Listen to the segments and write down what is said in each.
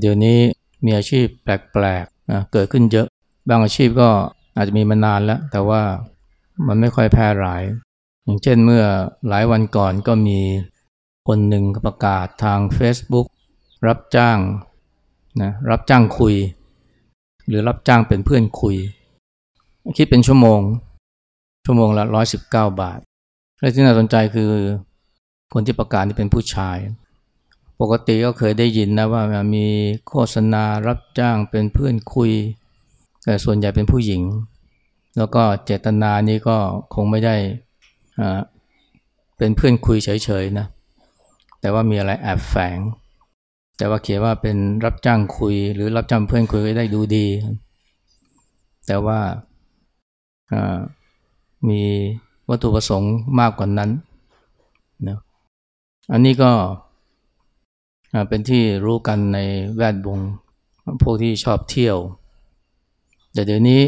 เดี๋ยวนี้มีอาชีพแปลกๆนะเกิดขึ้นเยอะ บางอาชีพก็อาจจะมีมานานแล้ว แต่ว่ามันไม่ค่อยแพร่หลาย อย่างเช่นเมื่อหลายวันก่อนก็มีคนหนึ่งประกาศทาง Facebook รับจ้างนะรับจ้างคุย หรือรับจ้างเป็นเพื่อนคุย คิดเป็นชั่วโมง ชั่วโมงละร้อยสิบเก้าบาท และที่น่าสนใจคือคนที่ประกาศนี่เป็นผู้ชาย ปกติก็เคยได้ยินนะว่ามีโฆษณารับจ้างเป็นเพื่อนคุย แต่ส่วนใหญ่เป็นผู้หญิง แล้วก็เจตนานี้ก็คงไม่ได้เป็นเพื่อนคุยเฉยๆนะแต่ว่ามีอะไรแอบแฝง แต่ว่าเขียนว่าเป็นรับจ้างคุย หรือรับจ้างเพื่อนคุยก็ได้ดูดี แต่ว่ามีวัตถุประสงค์มากกว่านั้นนะอันนี้ก็เเป็นที่รู้กันในแวดวงพวกที่ชอบเที่ยว แต่เดี๋ยวนี้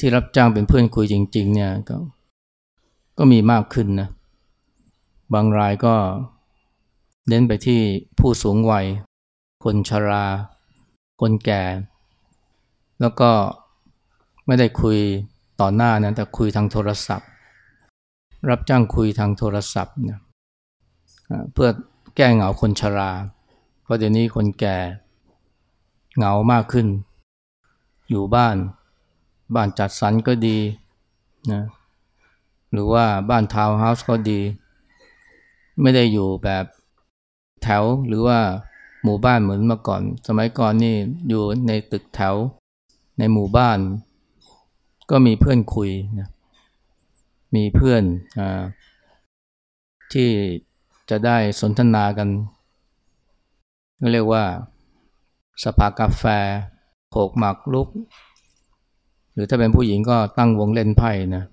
ที่รับจ้างเป็นเพื่อนคุยจริง ๆ เนี่ยก็ก็มีมากขึ้นนะ บางรายก็เน้นไปที่ผู้สูงวัย คนชรา คนแก่ แล้วก็ไม่ได้คุยต่อหน้านะแต่คุยทางโทรศัพท์ รับจ้างคุยทางโทรศัพท์นะเพื่อ แก้เหงาคนชรา เพราะเดี๋ยวนี้คนแก่เหงามากขึ้น อยู่บ้าน บ้านจัดสรรก็ดีนะหรือว่าบ้านทาวน์เฮาส์ก็ดี ไม่ได้อยู่แบบแถวหรือว่าหมู่บ้านเหมือนเมื่อก่อน สมัยก่อนนี่อยู่ในตึกแถวในหมู่บ้าน ก็มีเพื่อนคุยนะมีเพื่อนอที่ จะได้สนทนากัน เรียกว่าสภากาแฟโขกหมากลุก หรือถ้าเป็นผู้หญิงก็ตั้งวงเล่นไพ่นะ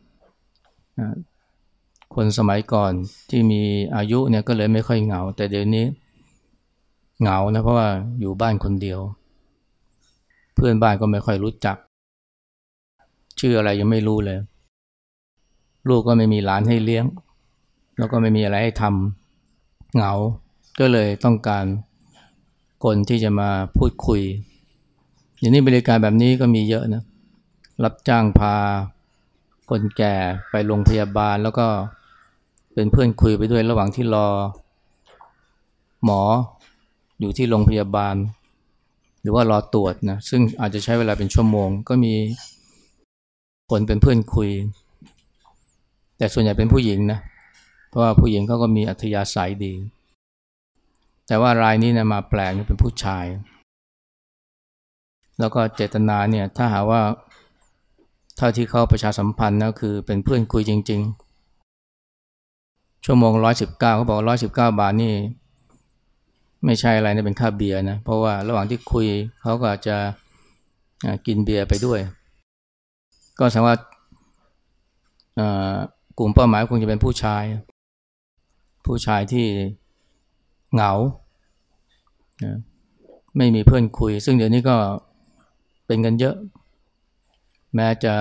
คนสมัยก่อนที่มีอายุเนี่ยก็เลยไม่ค่อยเหงา แต่เดี๋ยวนี้เหงานะเพราะว่าอยู่บ้านคนเดียว เพื่อนบ้านก็ไม่ค่อยรู้จัก ชื่ออะไรยังไม่รู้เลย ลูกก็ไม่มีหลานให้เลี้ยง แล้วก็ไม่มีอะไรให้ทำ เหงา ก็เลยต้องการคนที่จะมาพูดคุย อย่างนี้บริการแบบนี้ก็มีเยอะนะ รับจ้างพาคนแก่ไปโรงพยาบาลแล้วก็เป็นเพื่อนคุยไปด้วยระหว่างที่รอ หมออยู่ที่โรงพยาบาล หรือว่ารอตรวจนะซึ่งอาจจะใช้เวลาเป็นชั่วโมง ก็มีคนเป็นเพื่อนคุย แต่ส่วนใหญ่เป็นผู้หญิงนะ เพราะว่าผู้หญิงเขาก็มีอัธยาศัยดี แต่ว่ารายนี้นะมาแปลกเป็นผู้ชาย แล้วก็เจตนาเนี่ยถ้าหาว่าถ้าที่เขาประชาสัมพันธ์นะคือเป็นเพื่อนคุยจริง ๆ ชั่วโมงร้อยสิบเก้าเขาบอกร้อยสิบเก้าบาทนี่ไม่ใช่อะไรนะเป็นค่าเบียร์นะเพราะว่าระหว่างที่คุยเขาก็จะกินเบียร์ไปด้วย ก็แสดงว่ากลุ่มเป้าหมายคงจะเป็นผู้ชาย ผู้ชายที่เหงาไม่มีเพื่อนคุย ซึ่งเดี๋ยวนี้ก็เป็นกันเยอะ แม้จะ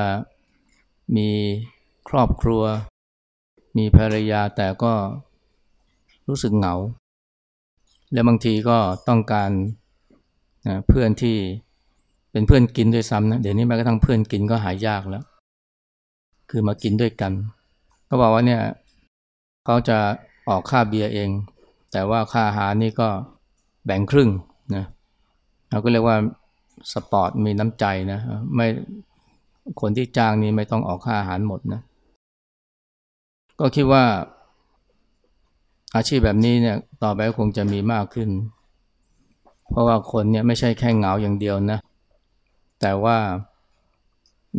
มีครอบครัว มีภรรยาแต่ก็รู้สึกเหงา และบางทีก็ต้องการนะเพื่อนที่เป็นเพื่อนกินด้วยซ้ำนะเดี๋ยวนี้แม้กระทั่งเพื่อนกินก็หายากแล้ว คือมากินด้วยกัน ก็บอกว่าเนี่ยเขาจะ ออกค่าเบียร์เอง แต่ว่าค่าอาหารนี่ก็แบ่งครึ่งนะเราก็เรียกว่าสปอร์ตมีน้ำใจนะไม่คนที่จ้างนี้ไม่ต้องออกค่าอาหารหมดนะก็คิดว่า อาชีพแบบนี้เนี่ยต่อไปคงจะมีมากขึ้น เพราะว่าคนเนี่ยไม่ใช่แค่เหงาอย่างเดียวนะ แต่ว่า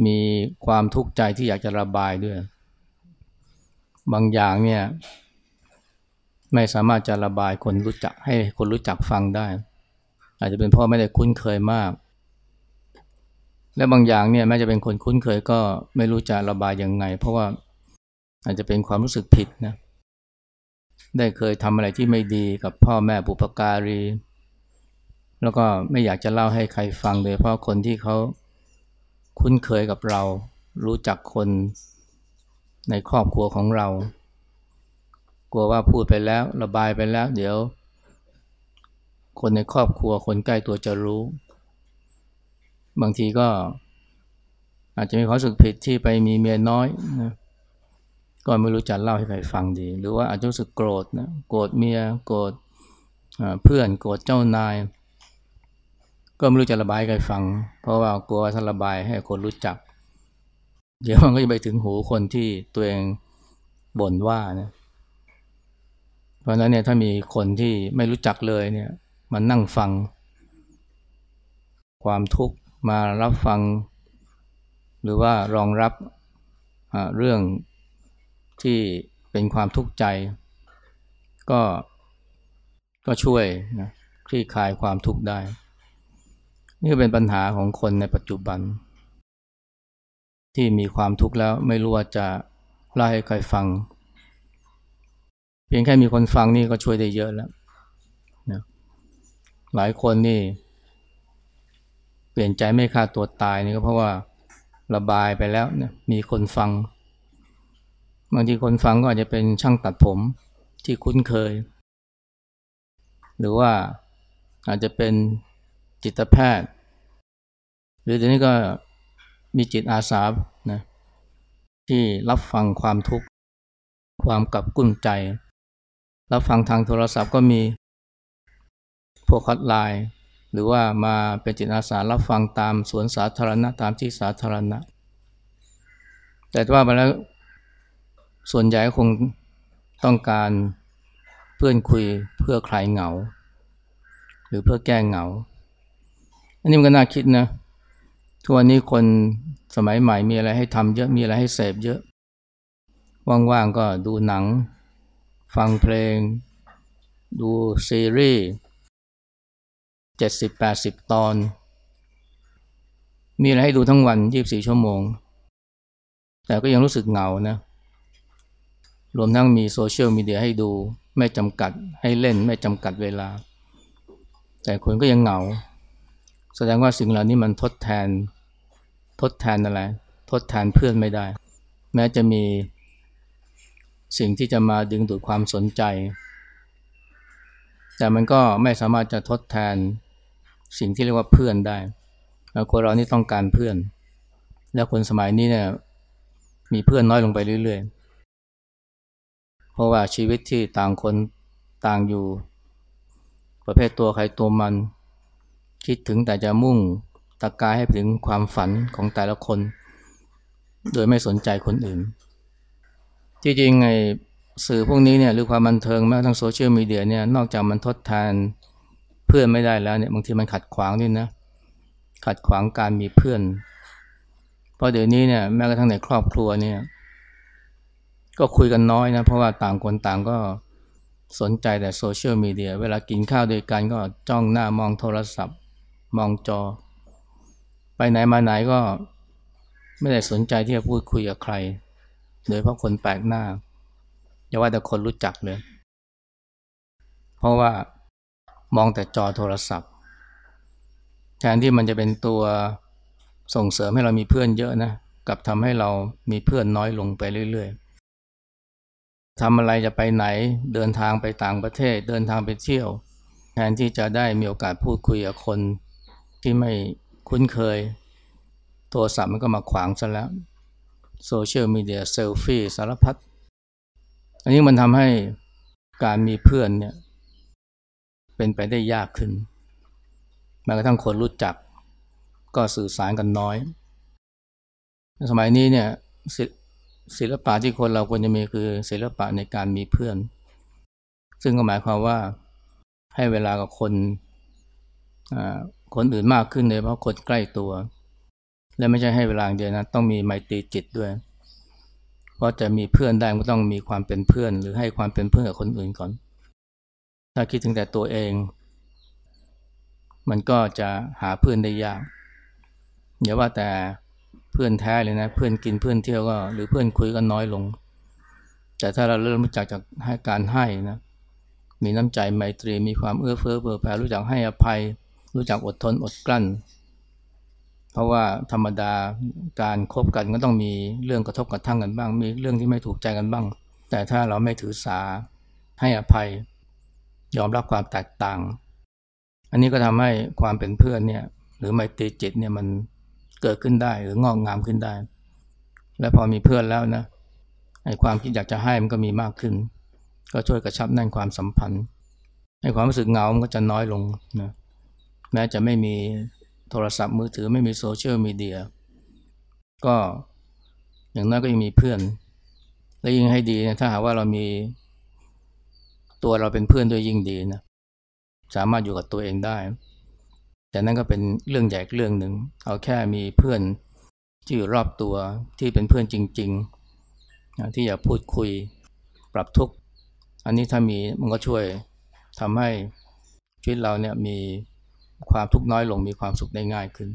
มีความทุกข์ใจที่อยากจะระบายด้วย บางอย่างเนี่ย ไม่สามารถจะระบายคนรู้จักให้คนรู้จักฟังได้ อาจจะเป็นเพราะไม่ได้คุ้นเคยมาก และบางอย่างเนี่ยแม้จะเป็นคนคุ้นเคยก็ไม่รู้จะระบายยังไง เพราะว่าอาจจะเป็นความรู้สึกผิดนะได้เคยทำอะไรที่ไม่ดีกับพ่อแม่บุปการี แล้วก็ไม่อยากจะเล่าให้ใครฟังเลยเพราะคนที่เขาคุ้นเคยกับเรา รู้จักคนในครอบครัวของเรา กลัวว่าพูดไปแล้วระบายไปแล้ว เดี๋ยว คนในครอบครัวคนใกล้ตัวจะรู้ บางทีก็ อาจจะมีความรู้สึกผิดที่ไปมีเมียน้อยนะก็ไม่รู้จะเล่าให้ใครฟังดี หรือว่าอาจจะรู้สึกโกรธนะโกรธเมียโกรธเพื่อนโกรธเจ้านาย ก็ไม่รู้จะระบายใครฟัง เพราะว่ากลัวถ้าระบายให้คนรู้จัก เดี๋ยวมันก็จะไปถึงหูคนที่ตัวเองบ่นว่านะ เพราะนั้นเนี่ยถ้ามีคนที่ไม่รู้จักเลยเนี่ยมันนั่งฟัง ความทุกข์มารับฟัง หรือว่ารองรับเรื่องที่เป็นความทุกข์ใจ ก็ก็ช่วยนะคลี่คลายความทุกข์ได้ นี่เป็นปัญหาของคนในปัจจุบัน ที่มีความทุกข์แล้วไม่รู้ว่าจะเล่าให้ใครฟัง เพียงแค่มีคนฟังนี่ก็ช่วยได้เยอะแล้วนะหลายคนนี่ เปลี่ยนใจไม่ฆ่าตัวตายนี่ก็เพราะว่าระบายไปแล้วนะมีคนฟัง บางทีคนฟังก็อาจจะเป็นช่างตัดผมที่คุ้นเคย หรือว่าอาจจะเป็นจิตแพทย์ หรือทีนี้ก็มีจิตอาสานะที่รับฟังความทุกข์ ความกับกุ้นใจ รับฟังทางโทรศัพท์ก็มีพวกคัดไลน์หรือว่ามาเป็นจิตอาสารับฟังตามสวนสาธารณะตามที่สาธารณะ แต่ว่าไปแล้วส่วนใหญ่คงต้องการเพื่อนคุยเพื่อคลายเหงา หรือเพื่อแก้เหงา อันนี้มันก็น่าคิดนะทุกวันนี้คนสมัยใหม่มีอะไรให้ทำเยอะมีอะไรให้เสพเยอะ ว่างๆก็ดูหนัง ฟังเพลง ดูซีรีส์เจ็ดสิบแปดสิบตอน มีอะไรให้ดูทั้งวันยี่บสี่ชั่วโมง แต่ก็ยังรู้สึกเหงานะ รวมทั้งมีโซเชียลมีเดียให้ดูไม่จำกัดให้เล่นไม่จำกัดเวลา แต่คนก็ยังเหงา แสดงว่าสิ่งเหล่านี้มันทดแทน ทดแทนอะไร ทดแทนเพื่อนไม่ได้ แม้จะมี สิ่งที่จะมาดึงดูดความสนใจ แต่มันก็ไม่สามารถจะทดแทนสิ่งที่เรียกว่าเพื่อนได้คนเรานี่ต้องการเพื่อน แล้วคนสมัยนี้เนี่ยมีเพื่อนน้อยลงไปเรื่อยๆ เพราะว่าชีวิตที่ต่างคนต่างอยู่ ประเภทตัวใครตัวมัน คิดถึงแต่จะมุ่งตะกายให้ถึงความฝันของแต่ละคน โดยไม่สนใจคนอื่น จริงๆไงสื่อพวกนี้เนี่ยหรือความบันเทิงแม้ทั้งโซเชียลมีเดียเนี่ยนอกจากมันทดแทนเพื่อนไม่ได้แล้วเนี่ยบางทีมันขัดขวางนี่นะขัดขวางการมีเพื่อน เพราะเดี๋ยวนี้เนี่ยแม้กระทั่งในครอบครัวเนี่ยก็คุยกันน้อยนะเพราะว่าต่างคนต่างก็สนใจแต่โซเชียลมีเดียเวลากินข้าวด้วยกันก็จ้องหน้ามองโทรศัพท์ มองจอ ไปไหนมาไหนก็ไม่ได้สนใจที่จะพูดคุยกับใคร โดยเพราะคนแปลกหน้าอย่าว่าแต่คนรู้จักเลย เพราะว่ามองแต่จอโทรศัพท์แทนที่มันจะเป็นตัวส่งเสริมให้เรามีเพื่อนเยอะนะกับทำให้เรามีเพื่อนน้อยลงไปเรื่อยๆทำอะไรจะไปไหนเดินทางไปต่างประเทศ เดินทางไปเที่ยว แทนที่จะได้มีโอกาสพูดคุยกับคนที่ไม่คุ้นเคย โทรศัพท์มันก็มาขวางซะแล้ว โซเชียลมีเดียเซลฟี่สารพัดอันนี้มันทำให้การมีเพื่อนเนี่ยเป็นไปได้ยากขึ้นแม้กระทั่งคนรู้จักก็สื่อสารกันน้อย สมัยนี้เนี่ยศิลปะที่คนเราควรจะมีคือศิลปะในการมีเพื่อน ซึ่งก็หมายความว่าให้เวลากับคนคนอื่นมากขึ้นเลยเพราะคนใกล้ตัว และไม่ใช่ให้เวลาเดียวนะต้องมีไมตรีจิตด้วยเพราะจะมีเพื่อนได้ก็ต้องมีความเป็นเพื่อน หรือให้ความเป็นเพื่อนกับคนอื่นก่อน ถ้าคิดถึงแต่ตัวเอง มันก็จะหาเพื่อนได้ยากอย่าว่าแต่เพื่อนแท้เลยนะ เพื่อนกินเพื่อนเที่ยวก็ หรือเพื่อนคุยก็น้อยลง แต่ถ้าเราเริ่มรู้จักจากให้การให้นะมีน้ำใจไมตรีมีความเอื้อเฟื้อเผื่อแผ่รู้จักให้อภัย รู้จักอดทนอดกลั้น ราะว่าธรรมดาการคบกันก็ต้องมีเรื่องกระทบกระทั่งกันบ้าง มีเรื่องที่ไม่ถูกใจกันบ้าง แต่ถ้าเราไม่ถือสาให้อภัย ยอมรับความแตกต่าง อันนี้ก็ทำให้ความเป็นเพื่อนเนี่ยหรือไมตรีจิตเนี่ยมันเกิดขึ้นได้หรืองอกงามขึ้นได้ และพอมีเพื่อนแล้วนะไอ้ความคิดอยากจะให้มันก็มีมากขึ้น ก็ช่วยกระชับแน่นความสัมพันธ์ไอ้ความรู้สึกเหงามันก็จะน้อยลงนะแม้จะไม่มี โทรศัพท์มือถือไม่มีโซเชียลมีเดียก็อย่างน้อยก็ยังมีเพื่อน และยิ่งให้ดีนะถ้าหากว่าเรามีตัวเราเป็นเพื่อนด้วยยิ่งดีนะสามารถอยู่กับตัวเองได้ แต่นั่นก็เป็นเรื่องใหญ่เรื่องหนึ่งเอาแค่มีเพื่อนที่อยู่รอบตัวที่เป็นเพื่อนจริงๆนะที่อยากพูดคุยปรับทุกข์อันนี้ถ้ามีมันก็ช่วยทำให้ชีวิตเราเนี่ยมี ความทุกข์น้อยลงมีความสุขได้ง่ายขึ้น